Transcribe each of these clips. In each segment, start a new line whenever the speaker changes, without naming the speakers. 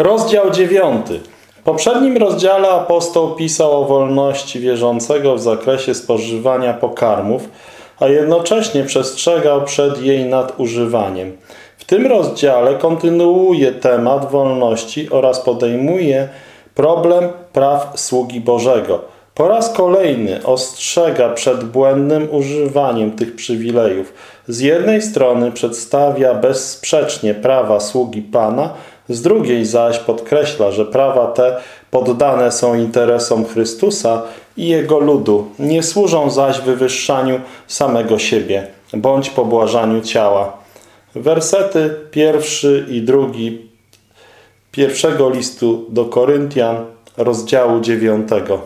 Rozdział dziewiąty. W poprzednim rozdziale apostoł pisał o wolności wierzącego w zakresie spożywania pokarmów, a jednocześnie przestrzegał przed jej nadużywaniem. W tym rozdziale kontynuuje temat wolności oraz podejmuje problem praw sługi Bożego. Po raz kolejny ostrzega przed błędnym używaniem tych przywilejów. Z jednej strony przedstawia bezsprzecznie prawa sługi Pana, z drugiej zaś podkreśla, że prawa te poddane są interesom Chrystusa i Jego ludu, nie służą zaś wywyższaniu samego siebie, bądź pobłażaniu ciała. Wersety pierwszy i drugi pierwszego listu do Koryntian, rozdziału dziewiątego.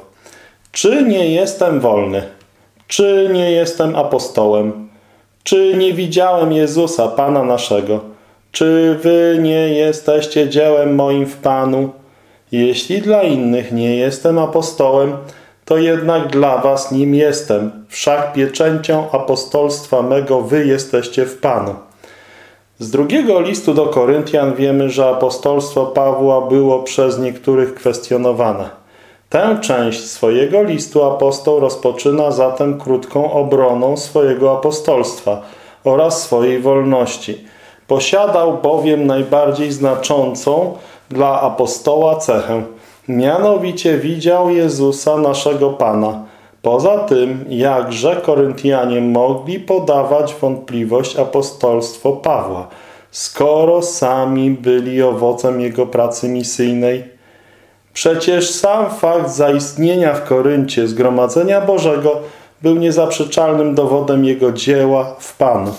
Czy nie jestem wolny? Czy nie jestem apostołem? Czy nie widziałem Jezusa, Pana naszego? Czy wy nie jesteście dziełem moim w Panu? Jeśli dla innych nie jestem apostołem, to jednak dla was nim jestem. Wszak pieczęcią apostolstwa mego wy jesteście w Panu. Z drugiego listu do Koryntian wiemy, że apostolstwo Pawła było przez niektórych kwestionowane. Tę część swojego listu apostoł rozpoczyna zatem krótką obroną swojego apostolstwa oraz swojej wolności. Posiadał bowiem najbardziej znaczącą dla apostoła cechę. Mianowicie widział Jezusa naszego Pana. Poza tym, jakże Koryntianie mogli podawać wątpliwość apostolstwo Pawła, skoro sami byli owocem jego pracy misyjnej? Przecież sam fakt zaistnienia w Koryncie Zgromadzenia Bożego był niezaprzeczalnym dowodem jego dzieła w Panu.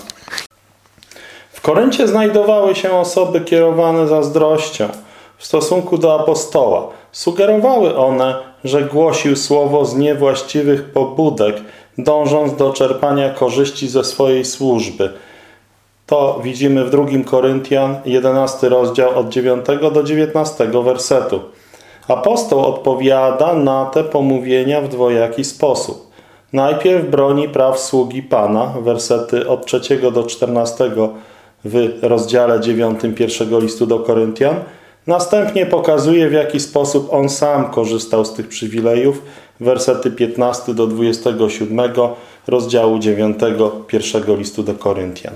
Koryncie znajdowały się osoby kierowane zazdrością w stosunku do apostoła. Sugerowały one, że głosił słowo z niewłaściwych pobudek, dążąc do czerpania korzyści ze swojej służby. To widzimy w 2 Koryntian, 11 rozdział od 9 do 19 wersetu. Apostoł odpowiada na te pomówienia w dwojaki sposób. Najpierw broni praw sługi Pana, wersety od 3 do 14 w rozdziale 9 pierwszego listu do Koryntian. Następnie pokazuje, w jaki sposób on sam korzystał z tych przywilejów, wersety 15 do 27 rozdziału 9 pierwszego listu do Koryntian.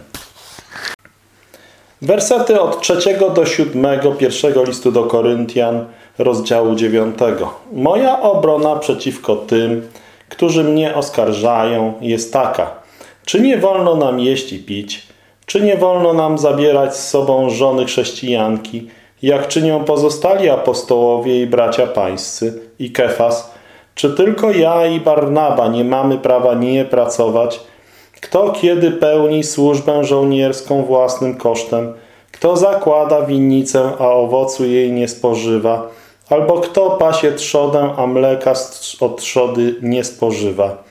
Wersety od 3 do 7 pierwszego listu do Koryntian rozdziału 9. Moja obrona przeciwko tym, którzy mnie oskarżają, jest taka. Czy nie wolno nam jeść i pić? Czy nie wolno nam zabierać z sobą żony chrześcijanki, jak czynią pozostali apostołowie i bracia pańscy i Kefas? Czy tylko ja i Barnaba nie mamy prawa nie pracować? Kto kiedy pełni służbę żołnierską własnym kosztem? Kto zakłada winnicę, a owocu jej nie spożywa? Albo kto pasie trzodę, a mleka od trzody nie spożywa.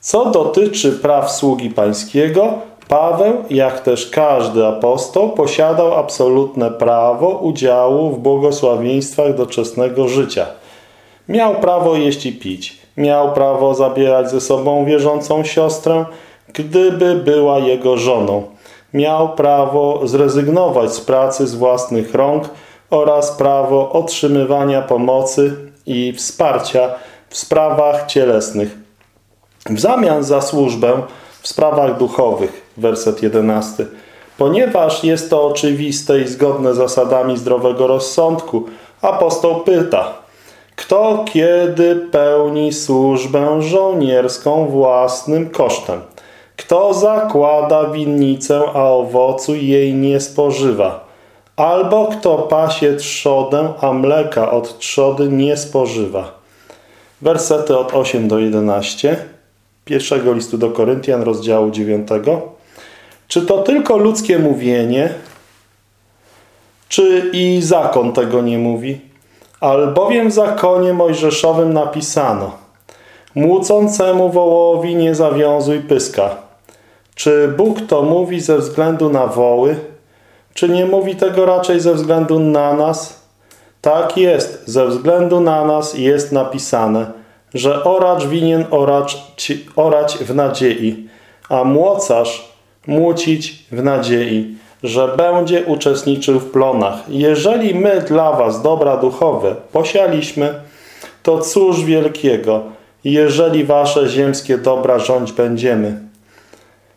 Co dotyczy praw sługi pańskiego, Paweł, jak też każdy apostoł, posiadał absolutne prawo udziału w błogosławieństwach doczesnego życia. Miał prawo jeść i pić. Miał prawo zabierać ze sobą wierzącą siostrę, gdyby była jego żoną. Miał prawo zrezygnować z pracy z własnych rąk, oraz prawo otrzymywania pomocy i wsparcia w sprawach cielesnych. W zamian za służbę w sprawach duchowych, werset 11. Ponieważ jest to oczywiste i zgodne z zasadami zdrowego rozsądku, apostoł pyta, kto kiedy pełni służbę żołnierską własnym kosztem? Kto zakłada winnicę, a owocu jej nie spożywa? Albo kto pasie trzodę, a mleka od trzody nie spożywa. Wersety od 8 do 11 pierwszego listu do Koryntian, rozdziału 9. Czy to tylko ludzkie mówienie, czy i zakon tego nie mówi? Albowiem w zakonie mojżeszowym napisano Młócącemu wołowi nie zawiązuj pyska. Czy Bóg to mówi ze względu na woły? Czy nie mówi tego raczej ze względu na nas? Tak jest, ze względu na nas jest napisane, że oracz winien oracz, orać w nadziei, a młocarz młócić w nadziei. że będzie uczestniczył w plonach. Jeżeli my dla was dobra duchowe posialiśmy, to cóż wielkiego, jeżeli wasze ziemskie dobra rządź będziemy.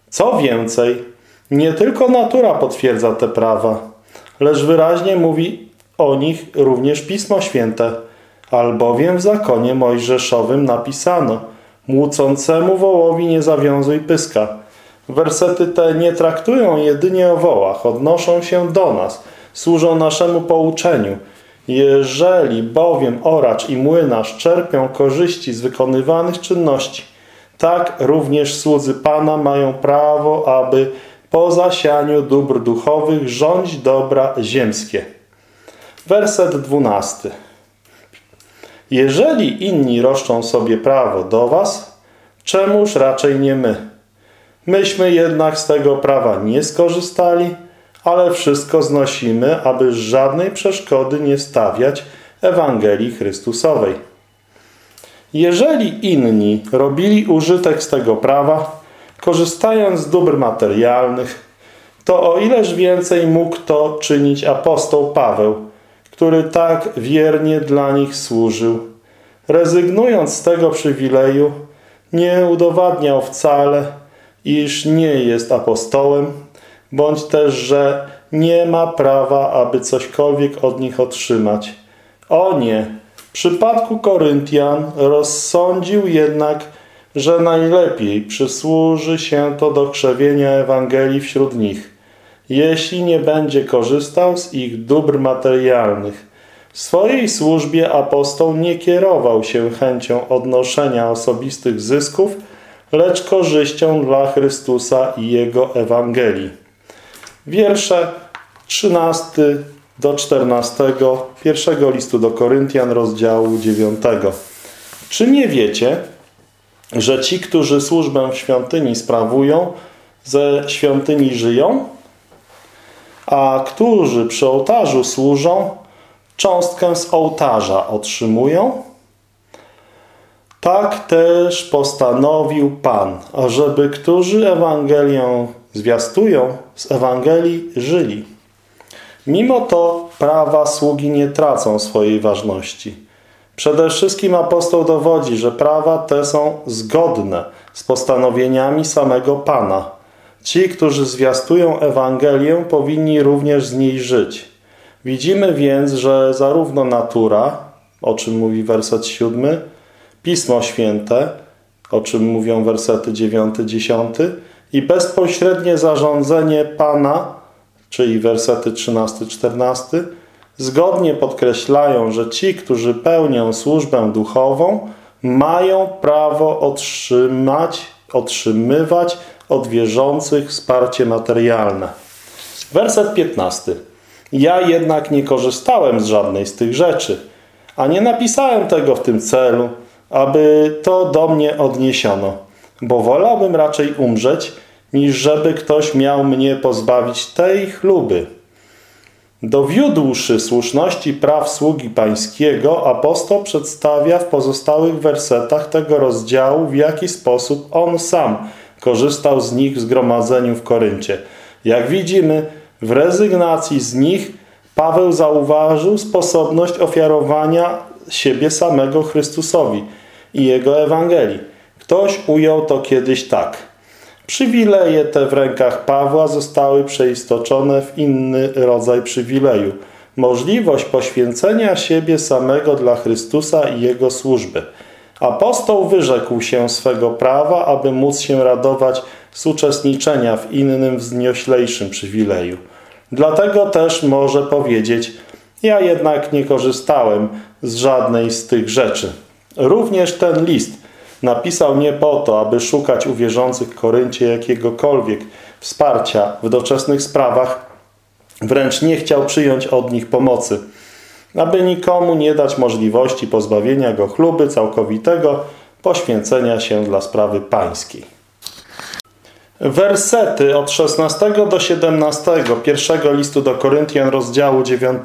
Co więcej, nie tylko natura potwierdza te prawa, lecz wyraźnie mówi o nich również Pismo Święte, albowiem w zakonie mojżeszowym napisano Młócącemu wołowi nie zawiązuj pyska. Wersety te nie traktują jedynie o wołach, odnoszą się do nas, służą naszemu pouczeniu. Jeżeli bowiem oracz i młynarz czerpią korzyści z wykonywanych czynności, tak również słudzy Pana mają prawo, aby po zasianiu dóbr duchowych rządź dobra ziemskie. Werset dwunasty. Jeżeli inni roszczą sobie prawo do was, czemuż raczej nie my? Myśmy jednak z tego prawa nie skorzystali, ale wszystko znosimy, aby żadnej przeszkody nie stawiać Ewangelii Chrystusowej. Jeżeli inni robili użytek z tego prawa, korzystając z dóbr materialnych, to o ileż więcej mógł to czynić apostoł Paweł, który tak wiernie dla nich służył. Rezygnując z tego przywileju, nie udowadniał wcale, iż nie jest apostołem, bądź też, że nie ma prawa, aby cośkolwiek od nich otrzymać. O nie! W przypadku Koryntian rozsądził jednak, że najlepiej przysłuży się to do krzewienia Ewangelii wśród nich, jeśli nie będzie korzystał z ich dóbr materialnych. W swojej służbie apostoł nie kierował się chęcią odnoszenia osobistych zysków, lecz korzyścią dla Chrystusa i Jego Ewangelii. Wiersze 13 do 14 pierwszego listu do Koryntian, rozdziału 9. Czy nie wiecie, że ci, którzy służbę w świątyni sprawują, ze świątyni żyją, a którzy przy ołtarzu służą, cząstkę z ołtarza otrzymują? Tak też postanowił Pan, ażeby którzy Ewangelię zwiastują, z Ewangelii żyli. Mimo to prawa sługi nie tracą swojej ważności. Przede wszystkim apostoł dowodzi, że prawa te są zgodne z postanowieniami samego Pana. Ci, którzy zwiastują Ewangelię, powinni również z niej żyć. Widzimy więc, że zarówno natura, o czym mówi werset siódmy, Pismo Święte, o czym mówią wersety 9, 10 i bezpośrednie zarządzenie Pana, czyli wersety 13, 14, zgodnie podkreślają, że ci, którzy pełnią służbę duchową, mają prawo otrzymać, otrzymywać od wierzących wsparcie materialne. Werset 15. Ja jednak nie korzystałem z żadnej z tych rzeczy, a nie napisałem tego w tym celu, aby to do mnie odniesiono, bo wolałbym raczej umrzeć, niż żeby ktoś miał mnie pozbawić tej chluby. Dowiódłszy słuszności praw sługi pańskiego, apostoł przedstawia w pozostałych wersetach tego rozdziału, w jaki sposób on sam korzystał z nich w zgromadzeniu w Koryncie. Jak widzimy, w rezygnacji z nich Paweł zauważył sposobność ofiarowania siebie samego Chrystusowi i Jego Ewangelii. Ktoś ujął to kiedyś tak – Przywileje te w rękach Pawła zostały przeistoczone w inny rodzaj przywileju. Możliwość poświęcenia siebie samego dla Chrystusa i Jego służby. Apostoł wyrzekł się swego prawa, aby móc się radować z uczestniczenia w innym, wznioślejszym przywileju. Dlatego też może powiedzieć, ja jednak nie korzystałem z żadnej z tych rzeczy. Również ten list Napisał nie po to, aby szukać u wierzących Koryncie jakiegokolwiek wsparcia w doczesnych sprawach, wręcz nie chciał przyjąć od nich pomocy, aby nikomu nie dać możliwości pozbawienia go chluby całkowitego poświęcenia się dla sprawy pańskiej. Wersety od 16 do 17 pierwszego listu do Koryntian rozdziału 9.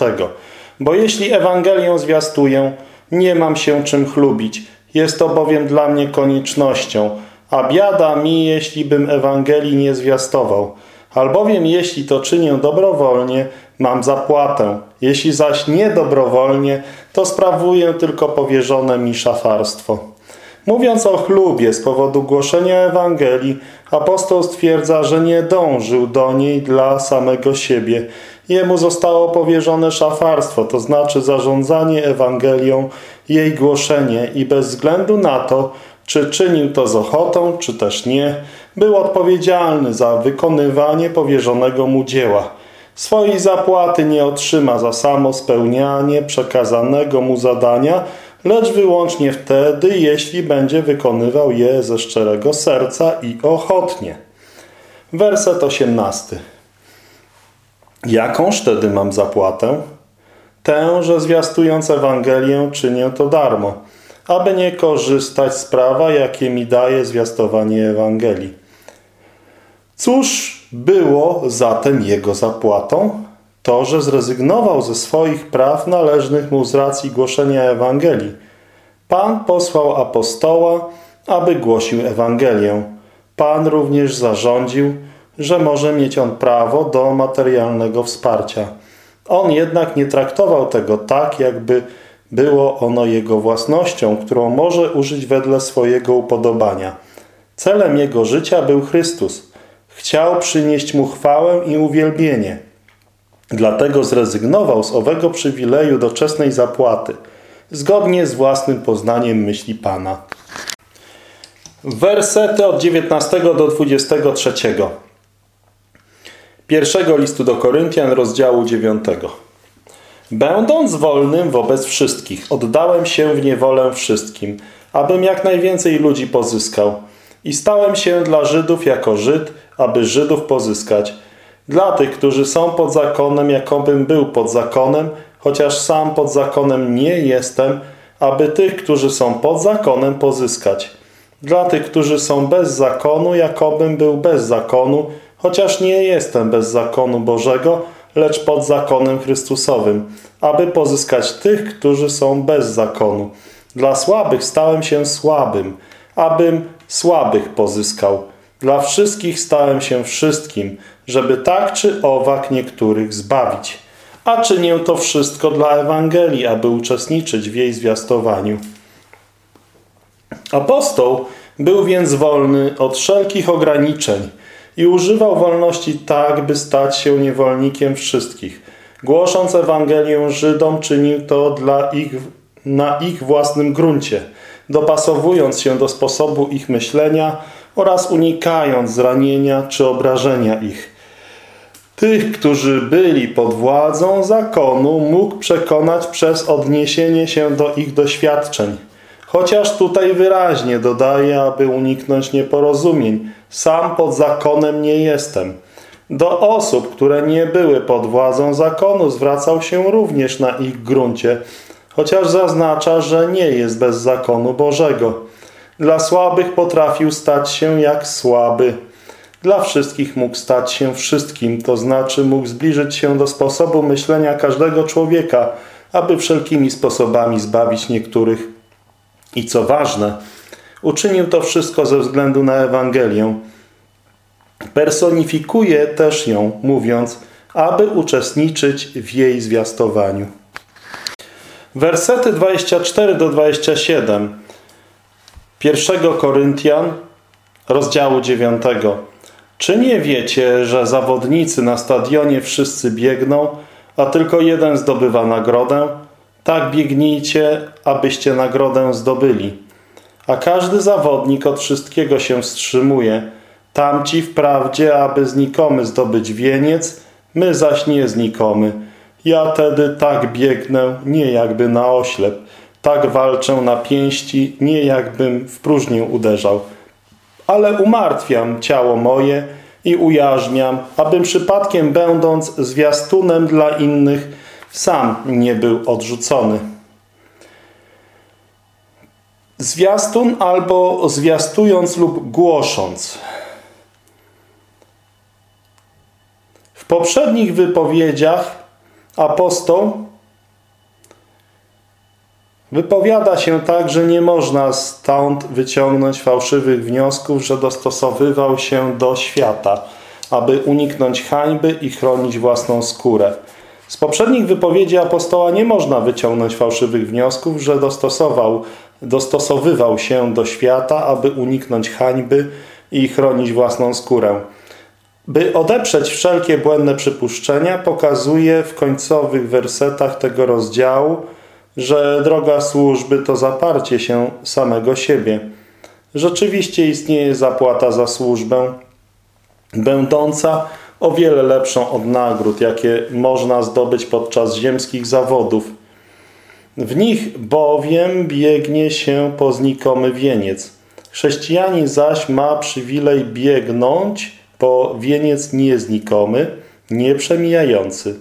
Bo jeśli Ewangelię zwiastuję, nie mam się czym chlubić, jest to bowiem dla mnie koniecznością, a biada mi, jeśli bym Ewangelii nie zwiastował. Albowiem jeśli to czynię dobrowolnie, mam zapłatę. Jeśli zaś nie dobrowolnie, to sprawuję tylko powierzone mi szafarstwo. Mówiąc o chlubie z powodu głoszenia Ewangelii, apostoł stwierdza, że nie dążył do niej dla samego siebie. Jemu zostało powierzone szafarstwo, to znaczy zarządzanie Ewangelią, jej głoszenie i bez względu na to, czy czynił to z ochotą, czy też nie, był odpowiedzialny za wykonywanie powierzonego mu dzieła. Swojej zapłaty nie otrzyma za samo spełnianie przekazanego mu zadania, lecz wyłącznie wtedy, jeśli będzie wykonywał je ze szczerego serca i ochotnie. Werset 18. Jakąż wtedy mam zapłatę? Tę, że zwiastując Ewangelię czynię to darmo, aby nie korzystać z prawa, jakie mi daje zwiastowanie Ewangelii. Cóż było zatem jego zapłatą? To, że zrezygnował ze swoich praw należnych mu z racji głoszenia Ewangelii. Pan posłał apostoła, aby głosił Ewangelię. Pan również zarządził, że może mieć on prawo do materialnego wsparcia. On jednak nie traktował tego tak, jakby było ono jego własnością, którą może użyć wedle swojego upodobania. Celem jego życia był Chrystus. Chciał przynieść mu chwałę i uwielbienie. Dlatego zrezygnował z owego przywileju doczesnej zapłaty, zgodnie z własnym poznaniem myśli Pana. Wersety od 19 do 23 pierwszego listu do Koryntian, rozdziału 9. Będąc wolnym wobec wszystkich, oddałem się w niewolę wszystkim, abym jak najwięcej ludzi pozyskał. I stałem się dla Żydów jako Żyd, aby Żydów pozyskać. Dla tych, którzy są pod zakonem, jakobym był pod zakonem, chociaż sam pod zakonem nie jestem, aby tych, którzy są pod zakonem, pozyskać. Dla tych, którzy są bez zakonu, jakobym był bez zakonu, chociaż nie jestem bez zakonu Bożego, lecz pod zakonem Chrystusowym, aby pozyskać tych, którzy są bez zakonu. Dla słabych stałem się słabym, abym słabych pozyskał. Dla wszystkich stałem się wszystkim, żeby tak czy owak niektórych zbawić. A czynię to wszystko dla Ewangelii, aby uczestniczyć w jej zwiastowaniu. Apostoł był więc wolny od wszelkich ograniczeń i używał wolności tak, by stać się niewolnikiem wszystkich. Głosząc Ewangelię Żydom, czynił to dla ich, na ich własnym gruncie, dopasowując się do sposobu ich myślenia oraz unikając zranienia czy obrażenia ich. Tych, którzy byli pod władzą zakonu, mógł przekonać przez odniesienie się do ich doświadczeń. Chociaż tutaj wyraźnie dodaje, aby uniknąć nieporozumień. Sam pod zakonem nie jestem. Do osób, które nie były pod władzą zakonu, zwracał się również na ich gruncie, chociaż zaznacza, że nie jest bez zakonu Bożego. Dla słabych potrafił stać się jak słaby. Dla wszystkich mógł stać się wszystkim, to znaczy mógł zbliżyć się do sposobu myślenia każdego człowieka, aby wszelkimi sposobami zbawić niektórych. I co ważne, uczynił to wszystko ze względu na Ewangelię. Personifikuje też ją, mówiąc, aby uczestniczyć w jej zwiastowaniu. Wersety 24 do 27 1 Koryntian, rozdziału 9. Czy nie wiecie, że zawodnicy na stadionie wszyscy biegną, a tylko jeden zdobywa nagrodę? Tak biegnijcie, abyście nagrodę zdobyli. A każdy zawodnik od wszystkiego się wstrzymuje. Tamci wprawdzie, aby znikomy zdobyć wieniec, my zaś nie znikomy. Ja tedy tak biegnę, nie jakby na oślep. Tak walczę na pięści, nie jakbym w próżnię uderzał. Ale umartwiam ciało moje i ujarzmiam, abym przypadkiem będąc zwiastunem dla innych, sam nie był odrzucony. Zwiastun albo zwiastując lub głosząc. W poprzednich wypowiedziach apostoł Wypowiada się tak, że nie można stąd wyciągnąć fałszywych wniosków, że dostosowywał się do świata. aby uniknąć hańby i chronić własną skórę. Z poprzednich wypowiedzi apostoła nie można wyciągnąć fałszywych wniosków, że dostosował, dostosowywał się do świata, aby uniknąć hańby i chronić własną skórę. By odeprzeć wszelkie błędne przypuszczenia, pokazuje w końcowych wersetach tego rozdziału, że droga służby to zaparcie się samego siebie. Rzeczywiście istnieje zapłata za służbę, będąca o wiele lepszą od nagród, jakie można zdobyć podczas ziemskich zawodów. W nich bowiem biegnie się po znikomy wieniec. Chrześcijanin zaś ma przywilej biegnąć po wieniec nieznikomy, nieprzemijający.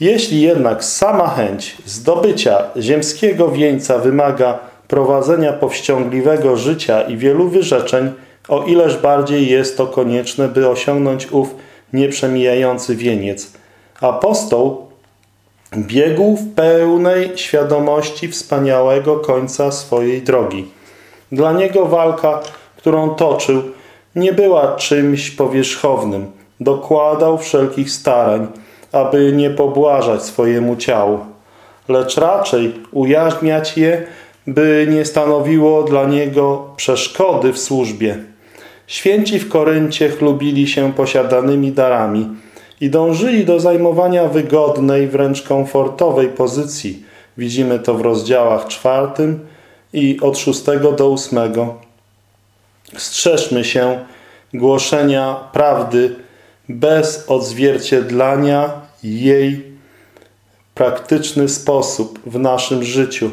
Jeśli jednak sama chęć zdobycia ziemskiego wieńca wymaga prowadzenia powściągliwego życia i wielu wyrzeczeń, o ileż bardziej jest to konieczne, by osiągnąć ów nieprzemijający wieniec. Apostoł biegł w pełnej świadomości wspaniałego końca swojej drogi. Dla niego walka, którą toczył, nie była czymś powierzchownym. Dokładał wszelkich starań, aby nie pobłażać swojemu ciału, lecz raczej ujarzmiać je, by nie stanowiło dla niego przeszkody w służbie. Święci w Koryncie chlubili się posiadanymi darami i dążyli do zajmowania wygodnej, wręcz komfortowej pozycji. Widzimy to w rozdziałach czwartym i od szóstego do ósmego. Strzeżmy się głoszenia prawdy bez odzwierciedlania jej praktyczny sposób w naszym życiu.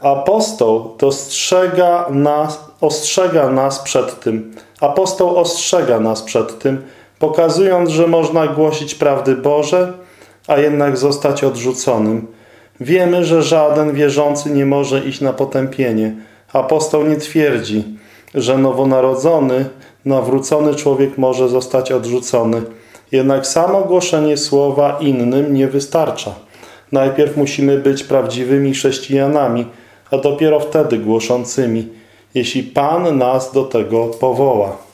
Apostoł dostrzega nas, ostrzega nas przed tym. Apostoł ostrzega nas przed tym, pokazując, że można głosić prawdy Boże, a jednak zostać odrzuconym. Wiemy, że żaden wierzący nie może iść na potępienie. Apostoł nie twierdzi, że nowonarodzony, nawrócony człowiek może zostać odrzucony. Jednak samo głoszenie słowa innym nie wystarcza. Najpierw musimy być prawdziwymi chrześcijanami, a dopiero wtedy głoszącymi, jeśli Pan nas do tego powoła.